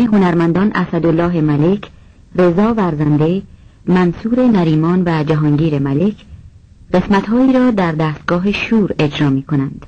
هنرمندان اسدالله ملک، رضا ورزنده، منصور نریمان و جهانگیر ملک قسمتهایی را در دستگاه شور اجرا می کنند.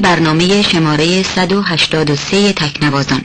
برنامه شماره 183 تکنوازان.